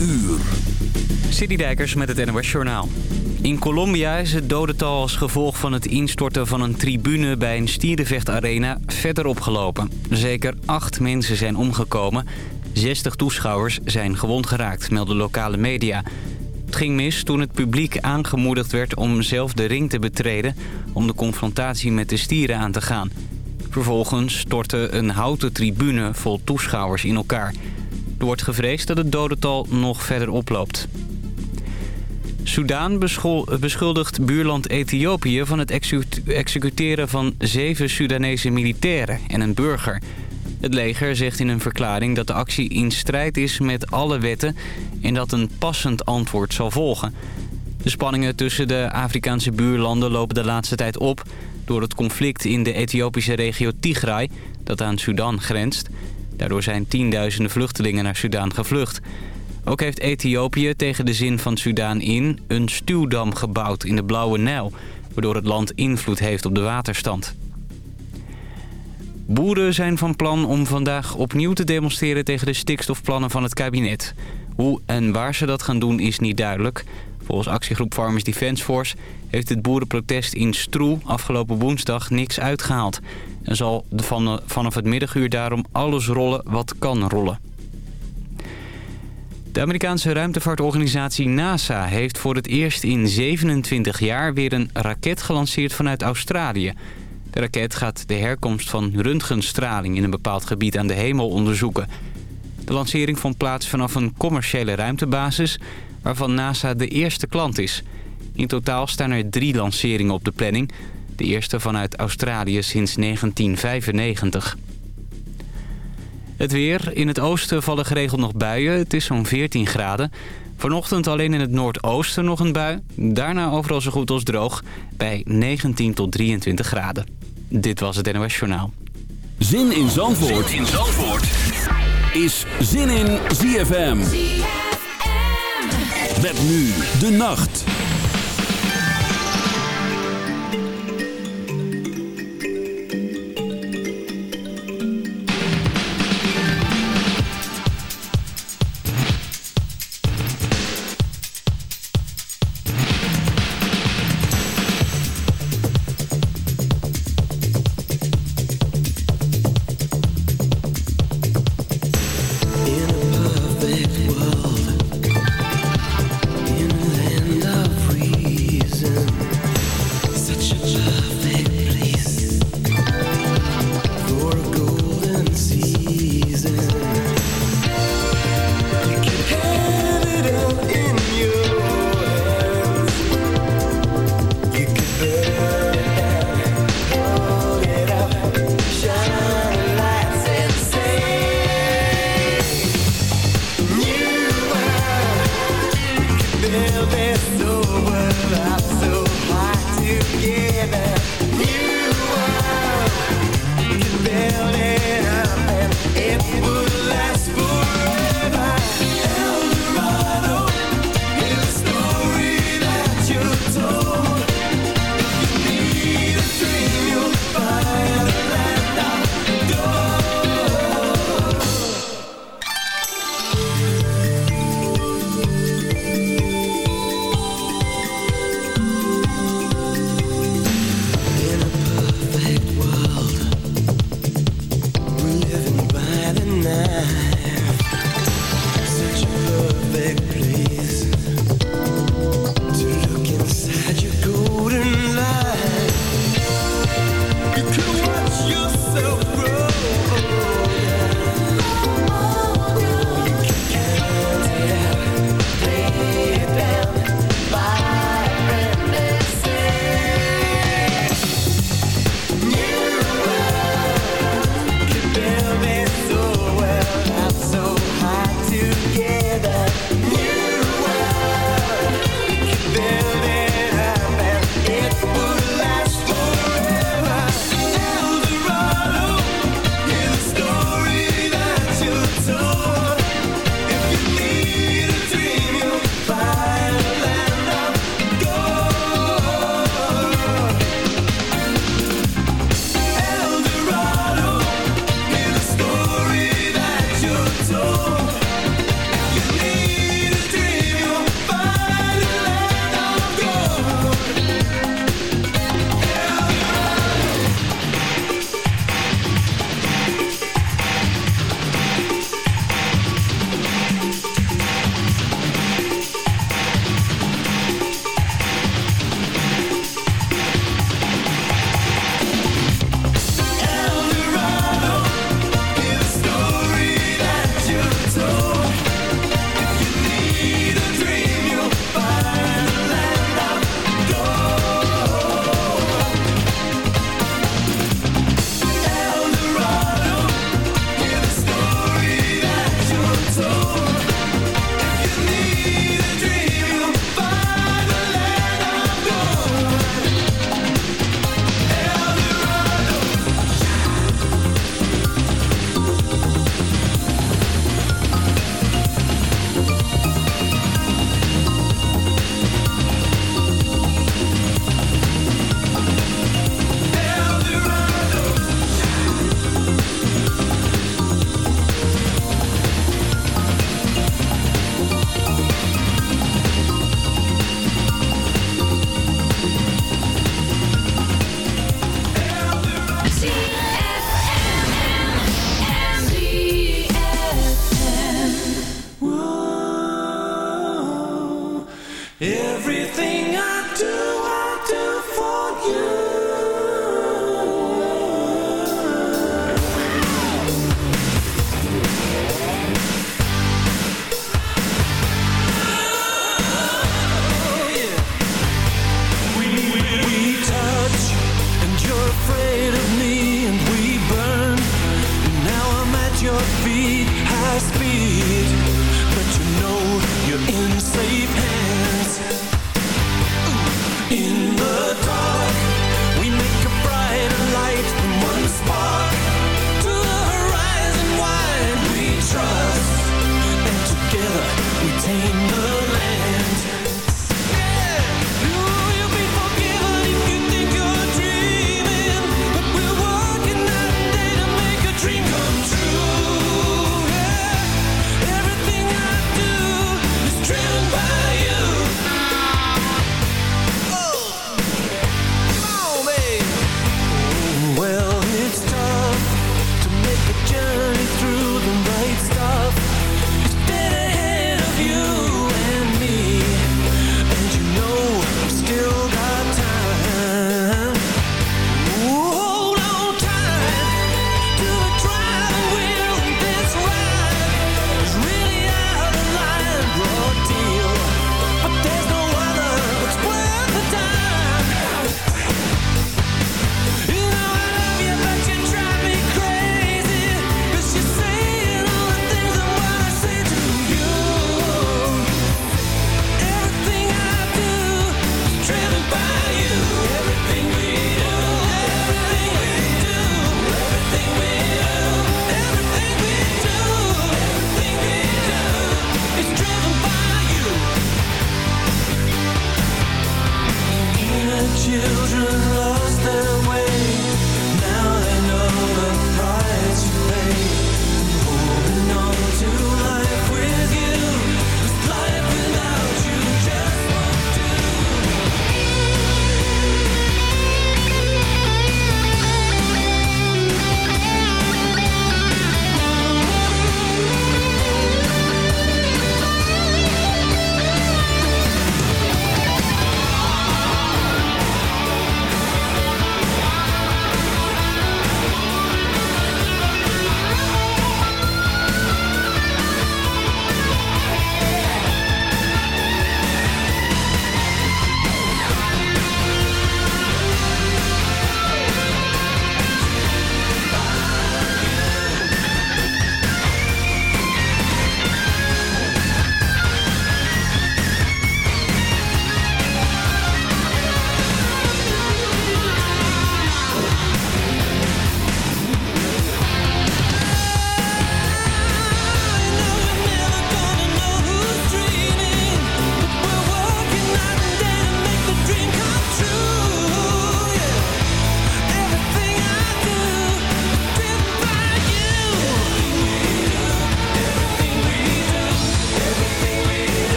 uur. Citydijkers met het NOS Journaal. In Colombia is het dodental als gevolg van het instorten van een tribune bij een stierenvechtarena verder opgelopen. Zeker acht mensen zijn omgekomen. 60 toeschouwers zijn gewond geraakt, melden lokale media. Het ging mis toen het publiek aangemoedigd werd om zelf de ring te betreden... om de confrontatie met de stieren aan te gaan. Vervolgens stortte een houten tribune vol toeschouwers in elkaar. Er wordt gevreesd dat het dodental nog verder oploopt. Soudaan beschuldigt buurland Ethiopië van het executeren van zeven Soedanese militairen en een burger. Het leger zegt in een verklaring dat de actie in strijd is met alle wetten en dat een passend antwoord zal volgen. De spanningen tussen de Afrikaanse buurlanden lopen de laatste tijd op door het conflict in de Ethiopische regio Tigray, dat aan Sudan grenst. Daardoor zijn tienduizenden vluchtelingen naar Sudaan gevlucht. Ook heeft Ethiopië tegen de zin van Sudaan in een stuwdam gebouwd in de Blauwe Nijl... waardoor het land invloed heeft op de waterstand. Boeren zijn van plan om vandaag opnieuw te demonstreren tegen de stikstofplannen van het kabinet. Hoe en waar ze dat gaan doen is niet duidelijk. Volgens actiegroep Farmers Defence Force heeft het boerenprotest in Stroe afgelopen woensdag niks uitgehaald. En zal vanaf het middaguur daarom alles rollen wat kan rollen. De Amerikaanse ruimtevaartorganisatie NASA heeft voor het eerst in 27 jaar weer een raket gelanceerd vanuit Australië. De raket gaat de herkomst van röntgenstraling in een bepaald gebied aan de hemel onderzoeken. De lancering vond plaats vanaf een commerciële ruimtebasis waarvan NASA de eerste klant is. In totaal staan er drie lanceringen op de planning. De eerste vanuit Australië sinds 1995. Het weer. In het oosten vallen geregeld nog buien. Het is zo'n 14 graden. Vanochtend alleen in het noordoosten nog een bui. Daarna overal zo goed als droog. Bij 19 tot 23 graden. Dit was het NOS Journaal. Zin in Zandvoort, zin in Zandvoort. is Zin in ZFM. Met nu de nacht.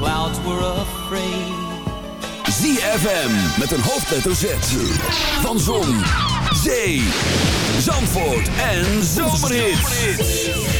Clouds were afraid. ZFM met een hoofdletter Z. Van Zon, Zee, Zandvoort en Zomerhits.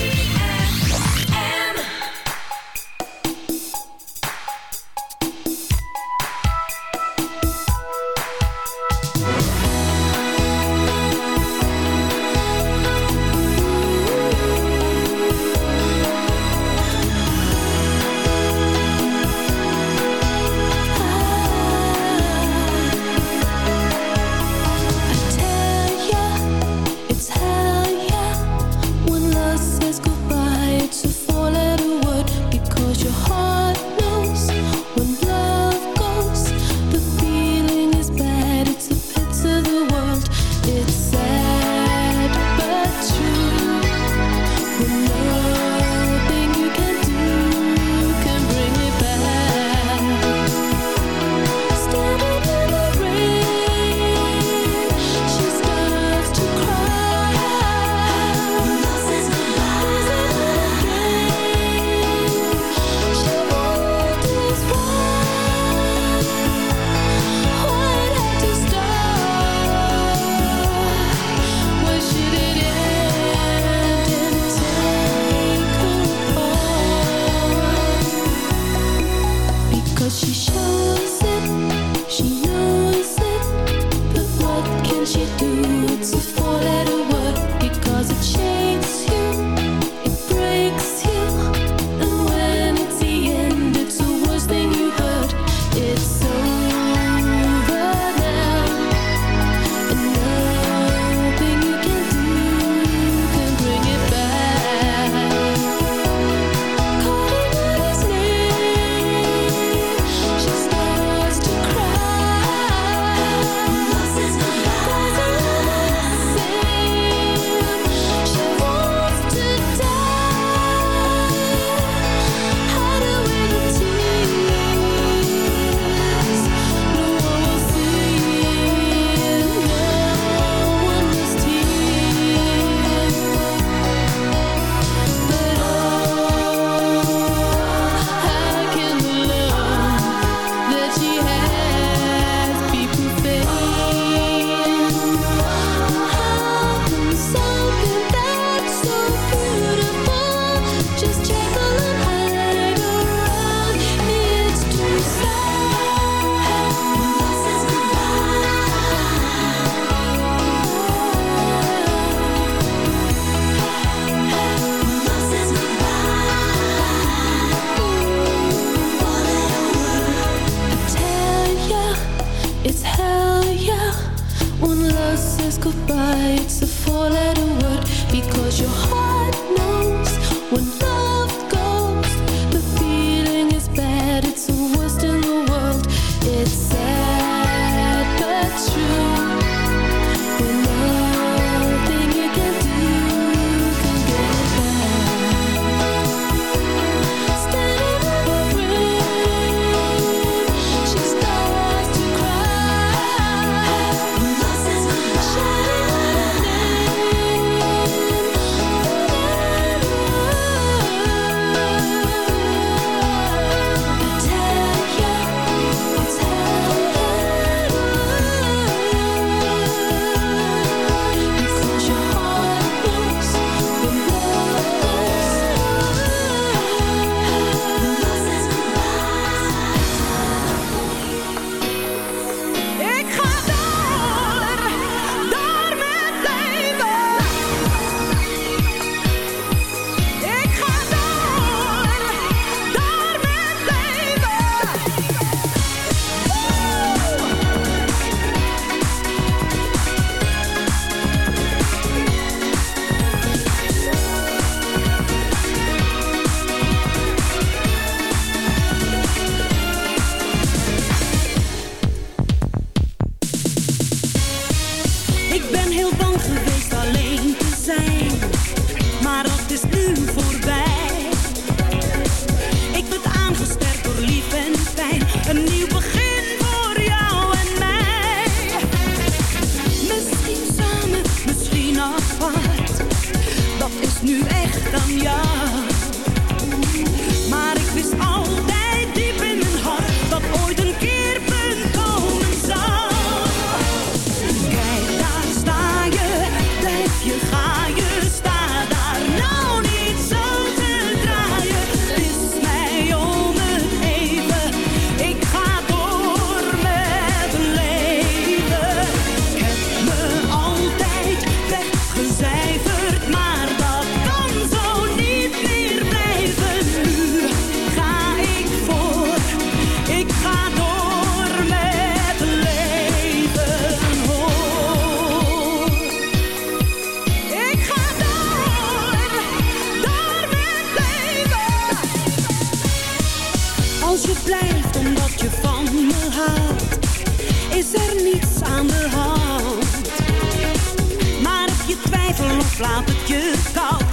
roep, laat het je koud.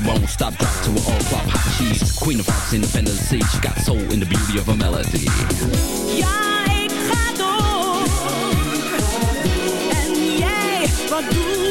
you won't stop. Drop to an all flop hot cheese. Queen of hearts, independent sea. She got soul in the beauty of a melody. Ja, ik ga door. En jij, wat doe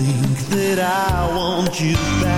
think that I want you back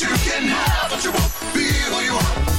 you can have what you want. Be who you are.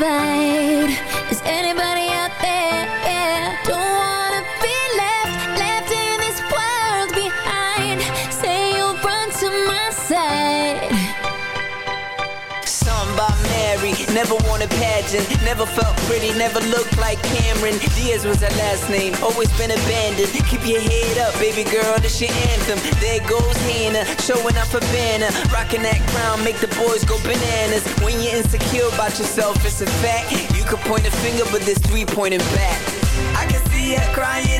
Fight? Is anybody out there? Yeah. Don't never won a pageant, never felt pretty, never looked like Cameron. Diaz was her last name, always been abandoned. Keep your head up, baby girl, this your anthem. There goes Hannah, showing up a banner, rocking that crown, make the boys go bananas. When you're insecure about yourself, it's a fact. You could point a finger, but there's three pointing back. I can see her crying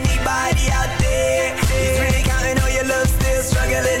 there anybody out there? He's really counting on your love, still struggling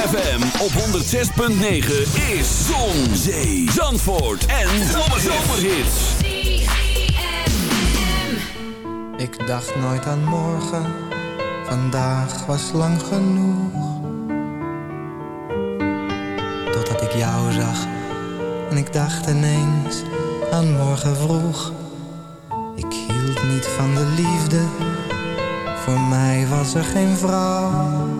ZFM op 106.9 is Zon, Zee, Zandvoort en Zomerhits. Ik dacht nooit aan morgen, vandaag was lang genoeg. Totdat ik jou zag en ik dacht ineens aan morgen vroeg. Ik hield niet van de liefde, voor mij was er geen vrouw.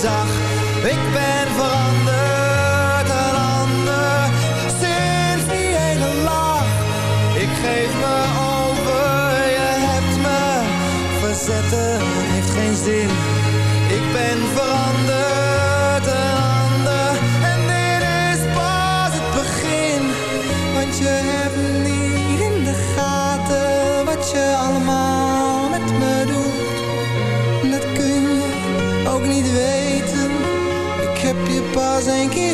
zag. Ik ben veranderd, een ander, sinds die ene lach. Ik geef me over, je hebt me verzetten, heeft geen zin. Ik ben veranderd, je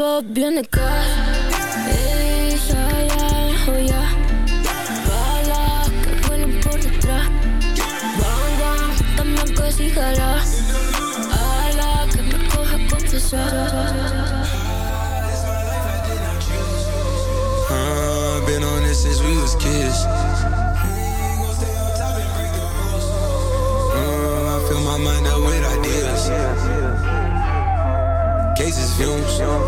op bien de cas. Hey, ya, ya, oh ya. Bala, que vuelen por detrás. Bang, bang, también cosíjala. Ala, que me coja Ah, Been on this since we was kids. Uh, I fill my mind up with ideas. Cases, fumes.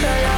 的